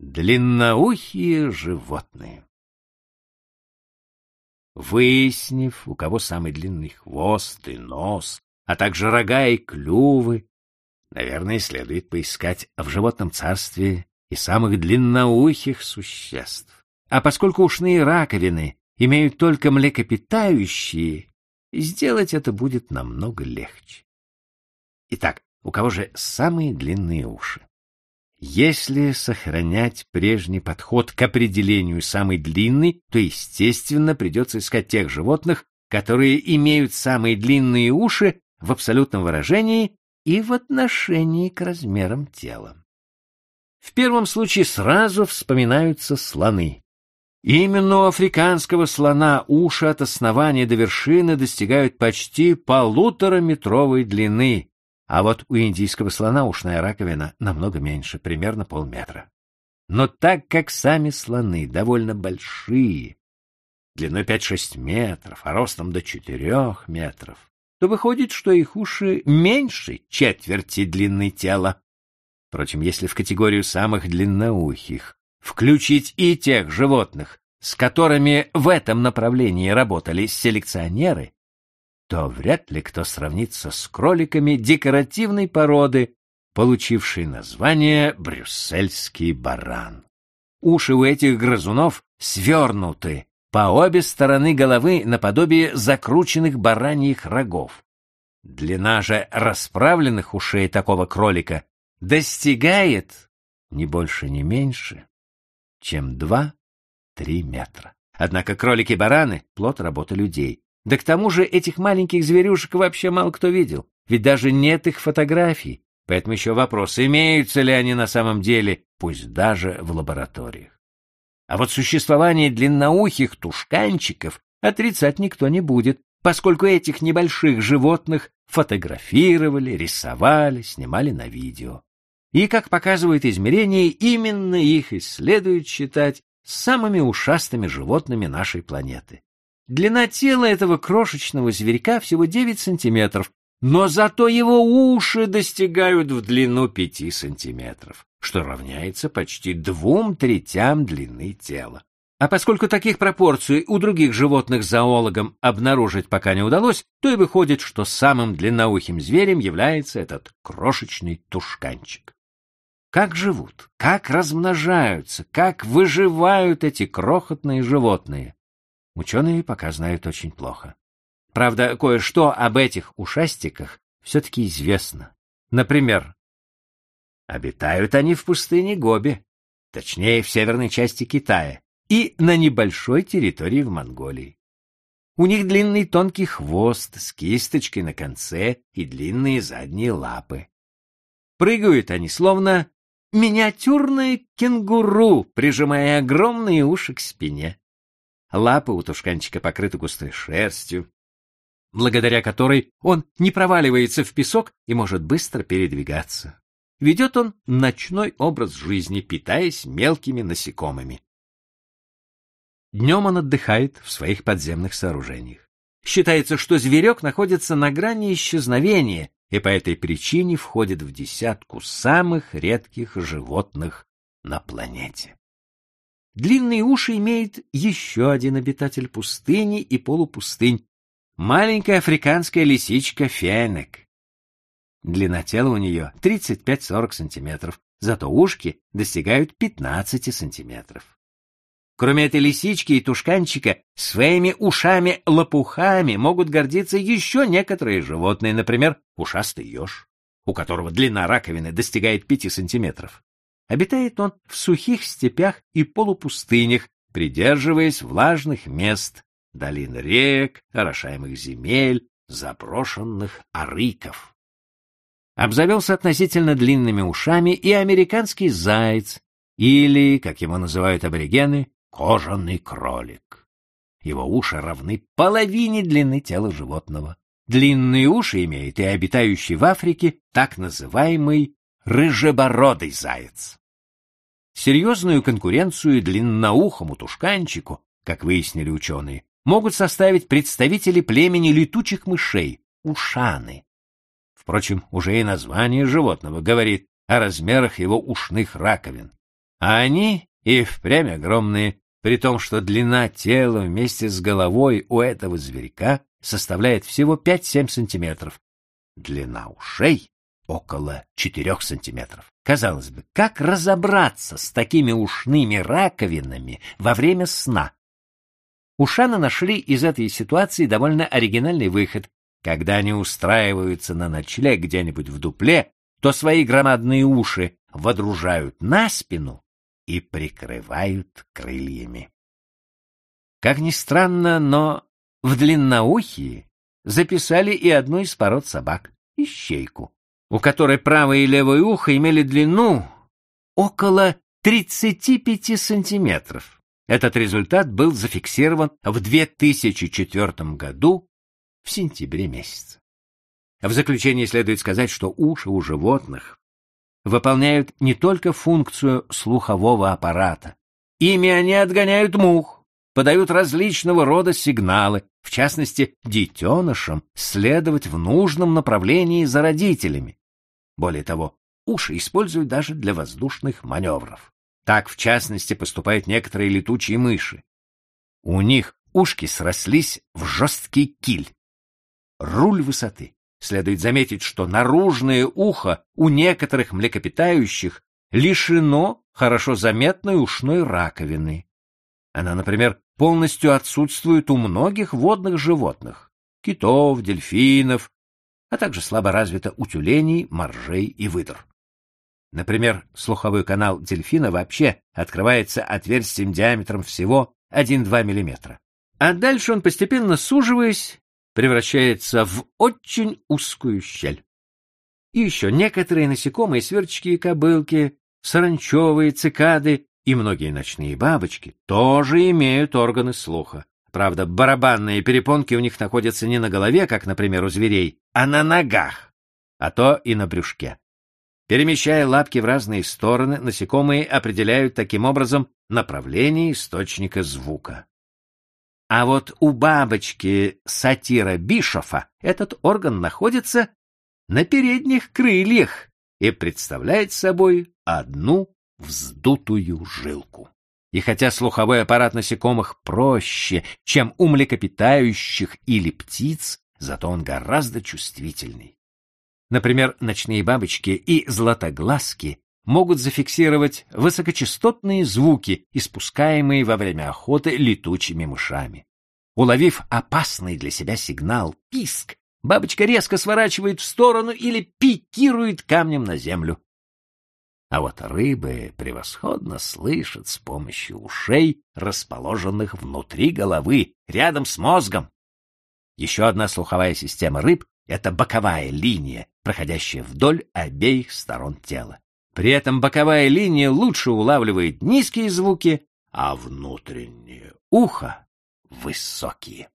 Длинноухие животные. Выяснив, у кого самый длинный хвост и нос, а также рога и клювы, наверное, следует поискать в животном царстве и самых длинноухих существ. А поскольку ушные раковины имеют только млекопитающие, сделать это будет намного легче. Итак, у кого же самые длинные уши? Если сохранять прежний подход к определению самой длинной, то, естественно, придется искать тех животных, которые имеют самые длинные уши в абсолютном выражении и в отношении к размерам тела. В первом случае сразу вспоминаются слоны. Именно у африканского слона уши от основания до вершины достигают почти полутораметровой длины, а вот у индийского слона ушная раковина намного меньше, примерно полметра. Но так как сами слоны довольно большие, длиной 5-6 метров, а ростом до 4 метров, то выходит, что их уши меньше четверти длины тела. Впрочем, если в категорию самых длинноухих включить и тех животных, с которыми в этом направлении работали селекционеры, то вряд ли кто сравнится с кроликами декоративной породы, получившей название брюссельский баран. Уши у этих грызунов свернуты по обе стороны головы наподобие закрученных бараньих рогов. Длина же расправленных ушей такого кролика достигает не больше, не меньше, чем 2-3 метра. Однако кролики-бараны — плод работы людей, да к тому же этих маленьких зверюшек вообще мало кто видел, ведь даже нет их фотографий, поэтому еще вопрос, имеются ли они на самом деле, пусть даже в лабораториях. А вот существование длинноухих тушканчиков отрицать никто не будет, поскольку этих небольших животных фотографировали, рисовали, снимали на видео. И, как показывают измерения, именно их и следует считать самыми ушастыми животными нашей планеты. Длина тела этого крошечного зверька всего 9 сантиметров, но зато его уши достигают в длину 5 сантиметров, что равняется почти двум третям длины тела. А поскольку таких пропорций у других животных зоологам обнаружить пока не удалось, то и выходит, что самым длинноухим зверем является этот крошечный тушканчик. Как живут, как размножаются, как выживают эти крохотные животные? Ученые пока знают очень плохо. Правда, кое-что об этих ушастиках все-таки известно. Например, обитают они в пустыне Гоби, точнее, в северной части Китая, и на небольшой территории в Монголии. У них длинный тонкий хвост с кисточкой на конце и длинные задние лапы. Прыгают они словно миниатюрные кенгуру, прижимая огромные уши к спине. Лапы у тушканчика покрыты густой шерстью, благодаря которой он не проваливается в песок и может быстро передвигаться. Ведет он ночной образ жизни, питаясь мелкими насекомыми. Днем он отдыхает в своих подземных сооружениях. Считается, что зверек находится на грани исчезновения и по этой причине входит в десятку самых редких животных на планете. Длинные уши имеет еще один обитатель пустыни и полупустынь — маленькая африканская лисичка Фенек. Длина тела у нее 35-40 сантиметров, зато ушки достигают 15 сантиметров. Кроме этой лисички и тушканчика, своими ушами-лопухами могут гордиться еще некоторые животные, например, ушастый еж, у которого длина раковины достигает 5 сантиметров. Обитает он в сухих степях и полупустынях, придерживаясь влажных мест, долин рек, орошаемых земель, заброшенных арыков. Обзавелся относительно длинными ушами и американский заяц, или, как его называют аборигены, кожаный кролик. Его уши равны половине длины тела животного. Длинные уши имеет и обитающий в Африке так называемый рыжебородый заяц. Серьезную конкуренцию длинноухому тушканчику, как выяснили ученые, могут составить представители племени летучих мышей — ушаны. Впрочем, уже и название животного говорит о размерах его ушных раковин. А они и впрямь огромные, при том, что длина тела вместе с головой у этого зверька составляет всего 5-7 сантиметров. Длина ушей около 4 сантиметров. Казалось бы, как разобраться с такими ушными раковинами во время сна? Ушаны нашли из этой ситуации довольно оригинальный выход. Когда они устраиваются на ночлег где-нибудь в дупле, то свои громадные уши водружают на спину и прикрывают крыльями. Как ни странно, но в длинноухие записали и одну из пород собак — ищейку, у которой правое и левое ухо имели длину около 35 сантиметров. Этот результат был зафиксирован в 2004 году в сентябре месяце. В заключение следует сказать, что уши у животных выполняют не только функцию слухового аппарата. Ими они отгоняют мух, подают различного рода сигналы, в частности, детенышам следовать в нужном направлении за родителями. Более того, уши используют даже для воздушных маневров. Так, в частности, поступают некоторые летучие мыши. У них ушки срослись в жесткий киль. Руль высоты. Следует заметить, что наружное ухо у некоторых млекопитающих лишено хорошо заметной ушной раковины. Она, например, полностью отсутствует у многих водных животных — китов, дельфинов, а также слабо развита у тюленей, моржей и выдр. Например, слуховой канал дельфина вообще открывается отверстием диаметром всего 1-2 мм. А дальше он, постепенно суживаясь, превращается в очень узкую щель. И еще некоторые насекомые, сверчки и кобылки, саранчевые, цикады и многие ночные бабочки тоже имеют органы слуха. Правда, барабанные перепонки у них находятся не на голове, как, например, у зверей, а на ногах, а то и на брюшке. Перемещая лапки в разные стороны, насекомые определяют таким образом направление источника звука. А вот у бабочки сатира Бишофа этот орган находится на передних крыльях и представляет собой одну вздутую жилку. И хотя слуховой аппарат насекомых проще, чем у млекопитающих или птиц, зато он гораздо чувствительней. Например, ночные бабочки и златоглазки могут зафиксировать высокочастотные звуки, испускаемые во время охоты летучими мышами. Уловив опасный для себя сигнал писк, бабочка резко сворачивает в сторону или пикирует камнем на землю. А вот рыбы превосходно слышат с помощью ушей, расположенных внутри головы, рядом с мозгом. Еще одна слуховая система рыб — это боковая линия, проходящая вдоль обеих сторон тела. При этом боковая линия лучше улавливает низкие звуки, а внутреннее ухо — высокие.